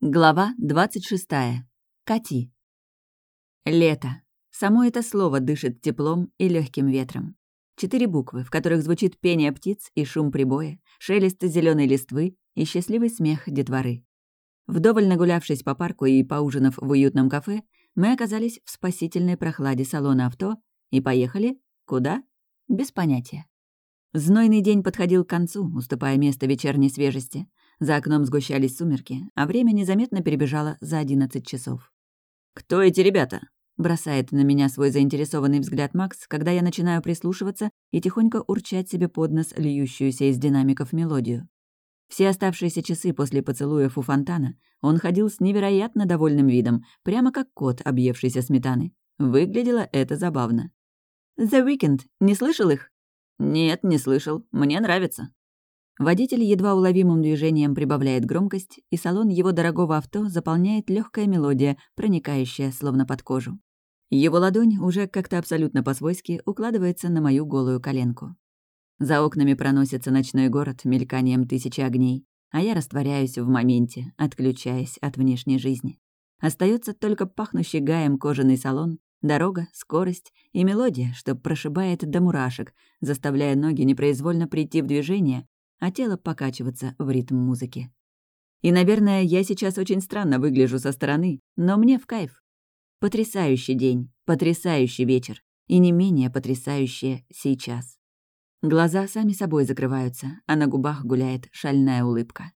Глава 26. Кати. Лето. Само это слово дышит теплом и легким ветром. Четыре буквы, в которых звучит пение птиц и шум прибоя, шелест зеленой листвы и счастливый смех детворы. Вдоволь нагулявшись по парку и поужинав в уютном кафе, мы оказались в спасительной прохладе салона авто и поехали куда? Без понятия. Знойный день подходил к концу, уступая место вечерней свежести — за окном сгущались сумерки, а время незаметно перебежало за одиннадцать часов. «Кто эти ребята?» — бросает на меня свой заинтересованный взгляд Макс, когда я начинаю прислушиваться и тихонько урчать себе под нос льющуюся из динамиков мелодию. Все оставшиеся часы после поцелуев у фонтана он ходил с невероятно довольным видом, прямо как кот, объевшийся сметаны. Выглядело это забавно. «The Weekend, не слышал их?» «Нет, не слышал. Мне нравится». Водитель едва уловимым движением прибавляет громкость, и салон его дорогого авто заполняет легкая мелодия, проникающая словно под кожу. Его ладонь уже как-то абсолютно по-свойски укладывается на мою голую коленку. За окнами проносится ночной город мельканием тысячи огней, а я растворяюсь в моменте, отключаясь от внешней жизни. Остается только пахнущий гаем кожаный салон, дорога, скорость и мелодия, что прошибает до мурашек, заставляя ноги непроизвольно прийти в движение а тело покачиваться в ритм музыки. И, наверное, я сейчас очень странно выгляжу со стороны, но мне в кайф. Потрясающий день, потрясающий вечер и не менее потрясающее сейчас. Глаза сами собой закрываются, а на губах гуляет шальная улыбка.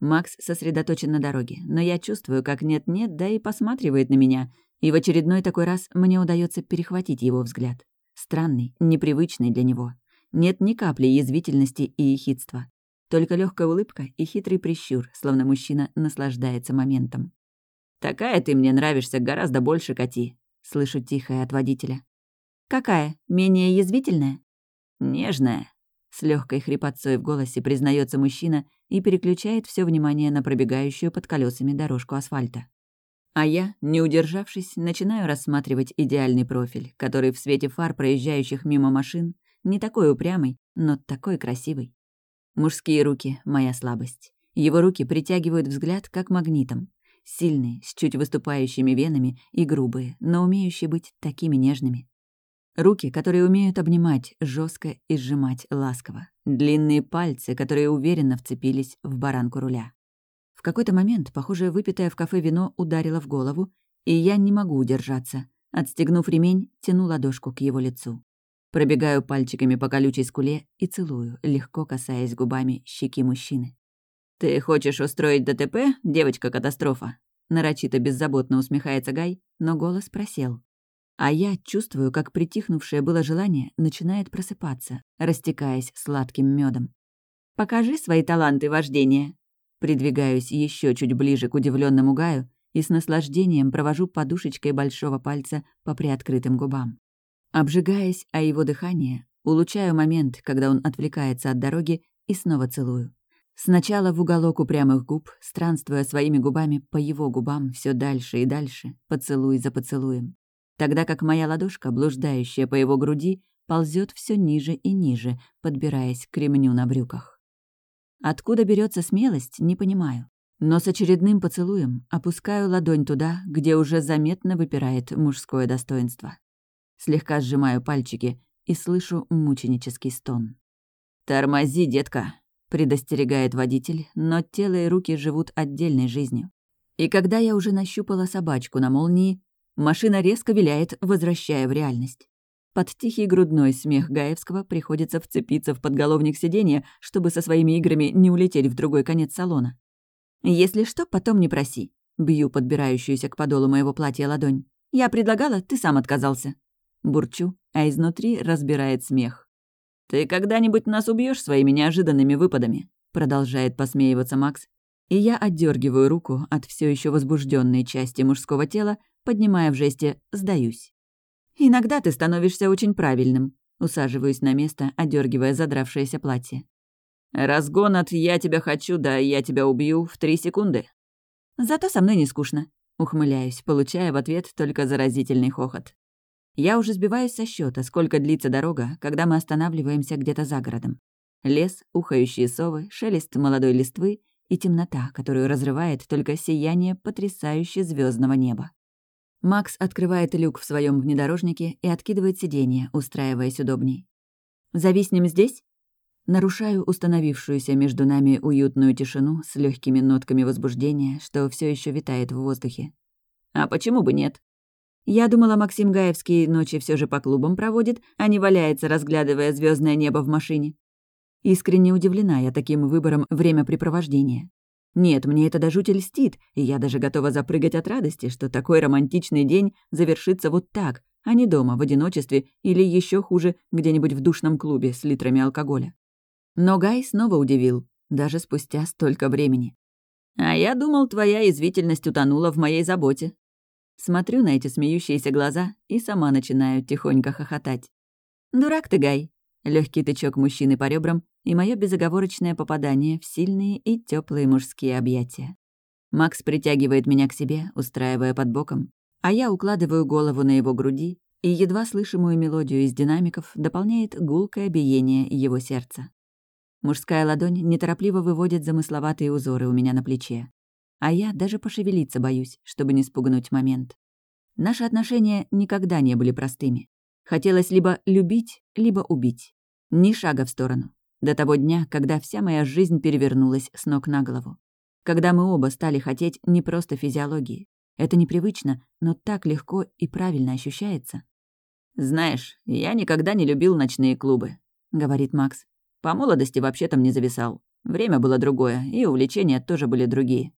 Макс сосредоточен на дороге, но я чувствую, как нет-нет, да и посматривает на меня, и в очередной такой раз мне удается перехватить его взгляд. Странный, непривычный для него. Нет ни капли язвительности и ехидства. Только легкая улыбка и хитрый прищур, словно мужчина наслаждается моментом. «Такая ты мне нравишься гораздо больше, Кати», — слышу тихое от водителя. «Какая? Менее язвительная?» «Нежная», — с легкой хрипотцой в голосе признается мужчина и переключает все внимание на пробегающую под колесами дорожку асфальта. А я, не удержавшись, начинаю рассматривать идеальный профиль, который в свете фар проезжающих мимо машин не такой упрямый, но такой красивый. Мужские руки — моя слабость. Его руки притягивают взгляд как магнитом. Сильные, с чуть выступающими венами и грубые, но умеющие быть такими нежными. Руки, которые умеют обнимать жестко и сжимать ласково. Длинные пальцы, которые уверенно вцепились в баранку руля. В какой-то момент, похоже, выпитое в кафе вино ударило в голову, и я не могу удержаться. Отстегнув ремень, тяну ладошку к его лицу. Пробегаю пальчиками по колючей скуле и целую, легко касаясь губами щеки мужчины. «Ты хочешь устроить ДТП, девочка-катастрофа?» Нарочито беззаботно усмехается Гай, но голос просел. А я чувствую, как притихнувшее было желание начинает просыпаться, растекаясь сладким медом. «Покажи свои таланты вождения!» Придвигаюсь еще чуть ближе к удивленному Гаю и с наслаждением провожу подушечкой большого пальца по приоткрытым губам. Обжигаясь о его дыхание, улучшаю момент, когда он отвлекается от дороги, и снова целую. Сначала в уголок упрямых губ, странствуя своими губами по его губам все дальше и дальше, поцелуй за поцелуем. Тогда как моя ладошка, блуждающая по его груди, ползет все ниже и ниже, подбираясь к ремню на брюках. Откуда берется смелость, не понимаю. Но с очередным поцелуем опускаю ладонь туда, где уже заметно выпирает мужское достоинство. Слегка сжимаю пальчики и слышу мученический стон. «Тормози, детка!» — предостерегает водитель, но тело и руки живут отдельной жизнью. И когда я уже нащупала собачку на молнии, машина резко виляет, возвращая в реальность. Под тихий грудной смех Гаевского приходится вцепиться в подголовник сиденья, чтобы со своими играми не улететь в другой конец салона. «Если что, потом не проси», — бью подбирающуюся к подолу моего платья ладонь. «Я предлагала, ты сам отказался». Бурчу, а изнутри разбирает смех. «Ты когда-нибудь нас убьешь своими неожиданными выпадами?» Продолжает посмеиваться Макс, и я отдергиваю руку от все еще возбужденной части мужского тела, поднимая в жесте «сдаюсь». «Иногда ты становишься очень правильным», усаживаюсь на место, одергивая задравшееся платье. «Разгон от «я тебя хочу, да я тебя убью» в три секунды». «Зато со мной не скучно», ухмыляюсь, получая в ответ только заразительный хохот. Я уже сбиваюсь со счета, сколько длится дорога, когда мы останавливаемся где-то за городом. Лес, ухающие совы, шелест молодой листвы и темнота, которую разрывает только сияние потрясающе звездного неба. Макс открывает люк в своем внедорожнике и откидывает сиденье, устраиваясь удобней. «Зависнем здесь?» Нарушаю установившуюся между нами уютную тишину с легкими нотками возбуждения, что все еще витает в воздухе. «А почему бы нет?» Я думала, Максим Гаевский ночи все же по клубам проводит, а не валяется, разглядывая звездное небо в машине. Искренне удивлена я таким выбором времяпрепровождения. Нет, мне это до жути льстит, и я даже готова запрыгать от радости, что такой романтичный день завершится вот так, а не дома, в одиночестве или еще хуже, где-нибудь в душном клубе с литрами алкоголя. Но Гай снова удивил, даже спустя столько времени. «А я думал, твоя извительность утонула в моей заботе», Смотрю на эти смеющиеся глаза и сама начинаю тихонько хохотать. «Дурак ты, Гай!» Легкий тычок мужчины по ребрам и мое безоговорочное попадание в сильные и теплые мужские объятия. Макс притягивает меня к себе, устраивая под боком, а я укладываю голову на его груди, и едва слышимую мелодию из динамиков дополняет гулкое биение его сердца. Мужская ладонь неторопливо выводит замысловатые узоры у меня на плече а я даже пошевелиться боюсь, чтобы не спугнуть момент. Наши отношения никогда не были простыми. Хотелось либо любить, либо убить. Ни шага в сторону. До того дня, когда вся моя жизнь перевернулась с ног на голову. Когда мы оба стали хотеть не просто физиологии. Это непривычно, но так легко и правильно ощущается. «Знаешь, я никогда не любил ночные клубы», — говорит Макс. «По молодости вообще там не зависал. Время было другое, и увлечения тоже были другие.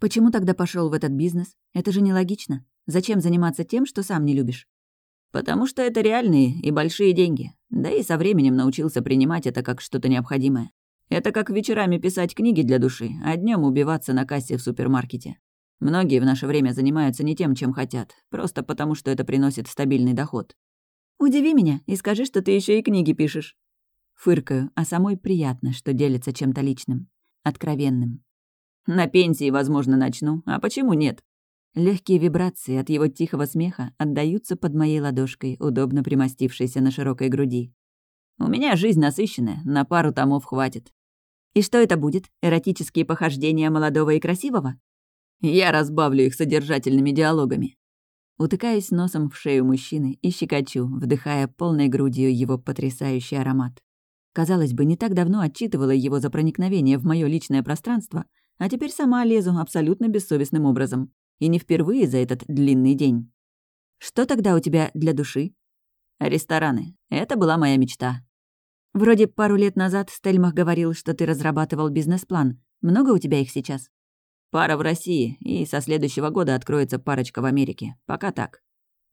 Почему тогда пошел в этот бизнес? Это же нелогично. Зачем заниматься тем, что сам не любишь? Потому что это реальные и большие деньги. Да и со временем научился принимать это как что-то необходимое. Это как вечерами писать книги для души, а днем убиваться на кассе в супермаркете. Многие в наше время занимаются не тем, чем хотят, просто потому что это приносит стабильный доход. «Удиви меня и скажи, что ты еще и книги пишешь». Фыркаю, а самой приятно, что делится чем-то личным, откровенным. На пенсии, возможно, начну. А почему нет? Легкие вибрации от его тихого смеха отдаются под моей ладошкой, удобно примостившейся на широкой груди. У меня жизнь насыщенная, на пару томов хватит. И что это будет? Эротические похождения молодого и красивого? Я разбавлю их содержательными диалогами. Утыкаюсь носом в шею мужчины и щекочу, вдыхая полной грудью его потрясающий аромат. Казалось бы, не так давно отчитывала его за проникновение в мое личное пространство, а теперь сама лезу абсолютно бессовестным образом. И не впервые за этот длинный день. Что тогда у тебя для души? Рестораны. Это была моя мечта. Вроде пару лет назад Стельмах говорил, что ты разрабатывал бизнес-план. Много у тебя их сейчас? Пара в России, и со следующего года откроется парочка в Америке. Пока так.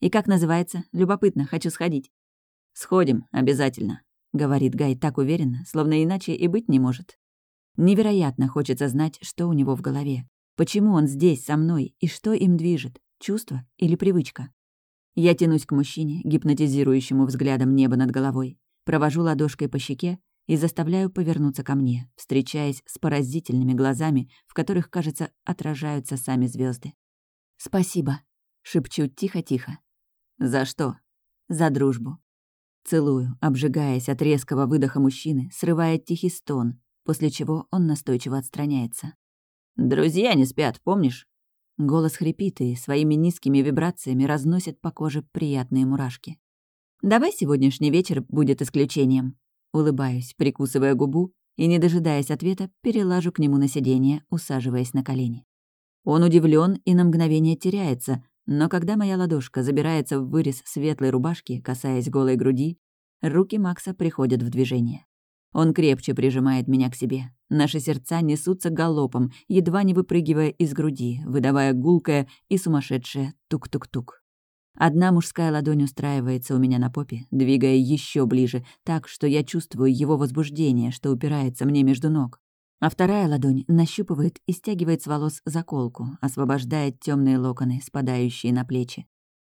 И как называется? Любопытно, хочу сходить. Сходим, обязательно, говорит Гай так уверенно, словно иначе и быть не может. Невероятно хочется знать, что у него в голове. Почему он здесь, со мной, и что им движет? Чувство или привычка? Я тянусь к мужчине, гипнотизирующему взглядом небо над головой, провожу ладошкой по щеке и заставляю повернуться ко мне, встречаясь с поразительными глазами, в которых, кажется, отражаются сами звезды. «Спасибо», — шепчу тихо-тихо. «За что?» «За дружбу». Целую, обжигаясь от резкого выдоха мужчины, срывая тихий стон, после чего он настойчиво отстраняется. «Друзья не спят, помнишь?» Голос хрипит и своими низкими вибрациями разносит по коже приятные мурашки. «Давай сегодняшний вечер будет исключением». Улыбаюсь, прикусывая губу, и, не дожидаясь ответа, перелажу к нему на сиденье, усаживаясь на колени. Он удивлен и на мгновение теряется, но когда моя ладошка забирается в вырез светлой рубашки, касаясь голой груди, руки Макса приходят в движение. Он крепче прижимает меня к себе. Наши сердца несутся галопом, едва не выпрыгивая из груди, выдавая гулкое и сумасшедшее тук-тук-тук. Одна мужская ладонь устраивается у меня на попе, двигая еще ближе, так что я чувствую его возбуждение, что упирается мне между ног. А вторая ладонь нащупывает и стягивает с волос заколку, освобождает темные локоны, спадающие на плечи.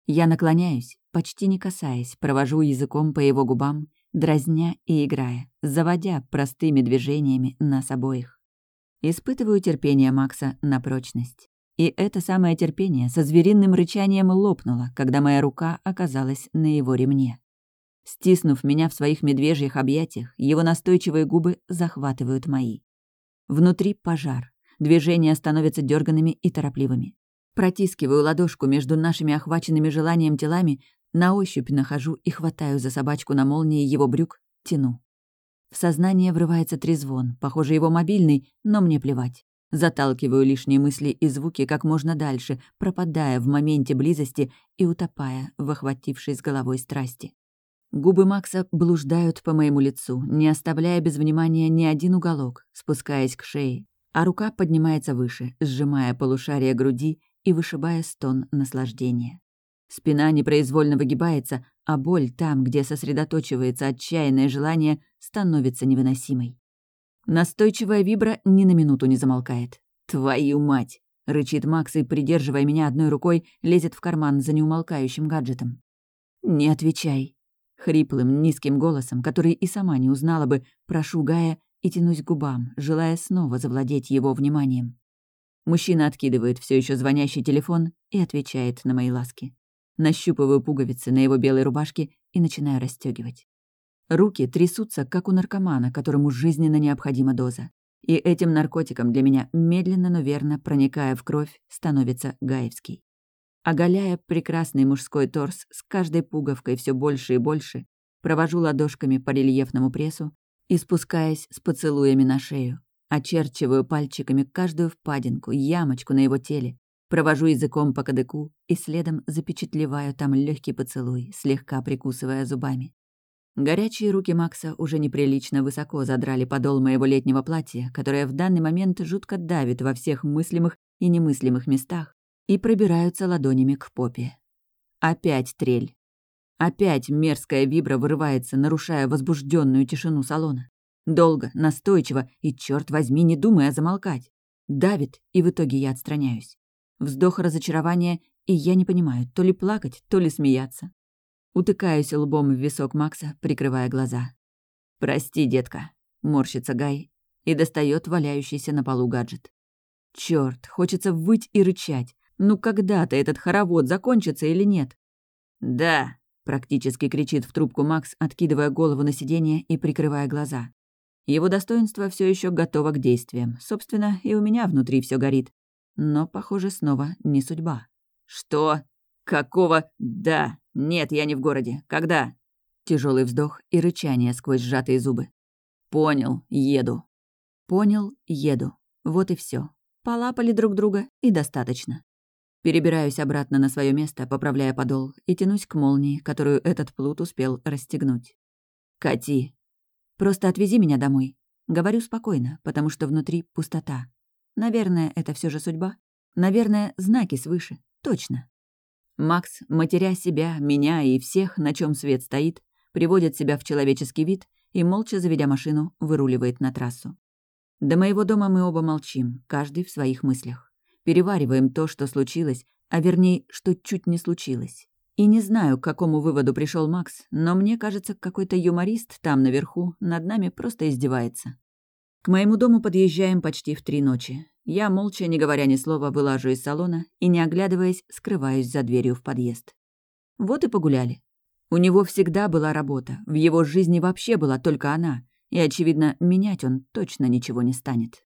Я наклоняюсь, почти не касаясь, провожу языком по его губам дразня и играя, заводя простыми движениями нас обоих. Испытываю терпение Макса на прочность. И это самое терпение со звериным рычанием лопнуло, когда моя рука оказалась на его ремне. Стиснув меня в своих медвежьих объятиях, его настойчивые губы захватывают мои. Внутри пожар, Движения становятся дерганными и торопливыми. Протискиваю ладошку между нашими охваченными желанием телами, на ощупь нахожу и хватаю за собачку на молнии его брюк, тяну. В сознание врывается трезвон, похоже, его мобильный, но мне плевать. Заталкиваю лишние мысли и звуки как можно дальше, пропадая в моменте близости и утопая в охватившей с головой страсти. Губы Макса блуждают по моему лицу, не оставляя без внимания ни один уголок, спускаясь к шее, а рука поднимается выше, сжимая полушарие груди и вышибая стон наслаждения. Спина непроизвольно выгибается, а боль там, где сосредоточивается отчаянное желание, становится невыносимой. Настойчивая вибра ни на минуту не замолкает. «Твою мать!» — рычит Макс и, придерживая меня одной рукой, лезет в карман за неумолкающим гаджетом. «Не отвечай!» Хриплым, низким голосом, который и сама не узнала бы, прошу Гая и тянусь к губам, желая снова завладеть его вниманием. Мужчина откидывает все еще звонящий телефон и отвечает на мои ласки. Нащупываю пуговицы на его белой рубашке и начинаю расстегивать. Руки трясутся, как у наркомана, которому жизненно необходима доза. И этим наркотиком для меня, медленно, но верно, проникая в кровь, становится Гаевский. Оголяя прекрасный мужской торс с каждой пуговкой все больше и больше, провожу ладошками по рельефному прессу и спускаясь с поцелуями на шею. Очерчиваю пальчиками каждую впадинку, ямочку на его теле, провожу языком по кадыку и следом запечатлеваю там легкий поцелуй, слегка прикусывая зубами. Горячие руки Макса уже неприлично высоко задрали подол моего летнего платья, которое в данный момент жутко давит во всех мыслимых и немыслимых местах, и пробираются ладонями к попе. Опять трель. Опять мерзкая вибра вырывается, нарушая возбужденную тишину салона. Долго, настойчиво и, черт возьми, не думая замолкать. Давит, и в итоге я отстраняюсь. Вздох разочарования, и я не понимаю, то ли плакать, то ли смеяться. Утыкаюсь лбом в висок Макса, прикрывая глаза. «Прости, детка», — морщится Гай и достает валяющийся на полу гаджет. Черт, хочется выть и рычать, ну когда-то этот хоровод закончится или нет? «Да», — практически кричит в трубку Макс, откидывая голову на сиденье и прикрывая глаза. Его достоинство все еще готово к действиям. Собственно, и у меня внутри все горит. Но, похоже, снова не судьба. «Что? Какого? Да. Нет, я не в городе. Когда?» Тяжелый вздох и рычание сквозь сжатые зубы. «Понял, еду». «Понял, еду. Вот и все. Полапали друг друга, и достаточно». Перебираюсь обратно на свое место, поправляя подол, и тянусь к молнии, которую этот плут успел расстегнуть. «Кати!» «Просто отвези меня домой». Говорю спокойно, потому что внутри пустота. Наверное, это все же судьба. Наверное, знаки свыше. Точно. Макс, матеря себя, меня и всех, на чем свет стоит, приводит себя в человеческий вид и, молча заведя машину, выруливает на трассу. До моего дома мы оба молчим, каждый в своих мыслях перевариваем то, что случилось, а вернее, что чуть не случилось. И не знаю, к какому выводу пришел Макс, но мне кажется, какой-то юморист там наверху над нами просто издевается. К моему дому подъезжаем почти в три ночи. Я, молча, не говоря ни слова, вылажу из салона и, не оглядываясь, скрываюсь за дверью в подъезд. Вот и погуляли. У него всегда была работа, в его жизни вообще была только она, и, очевидно, менять он точно ничего не станет.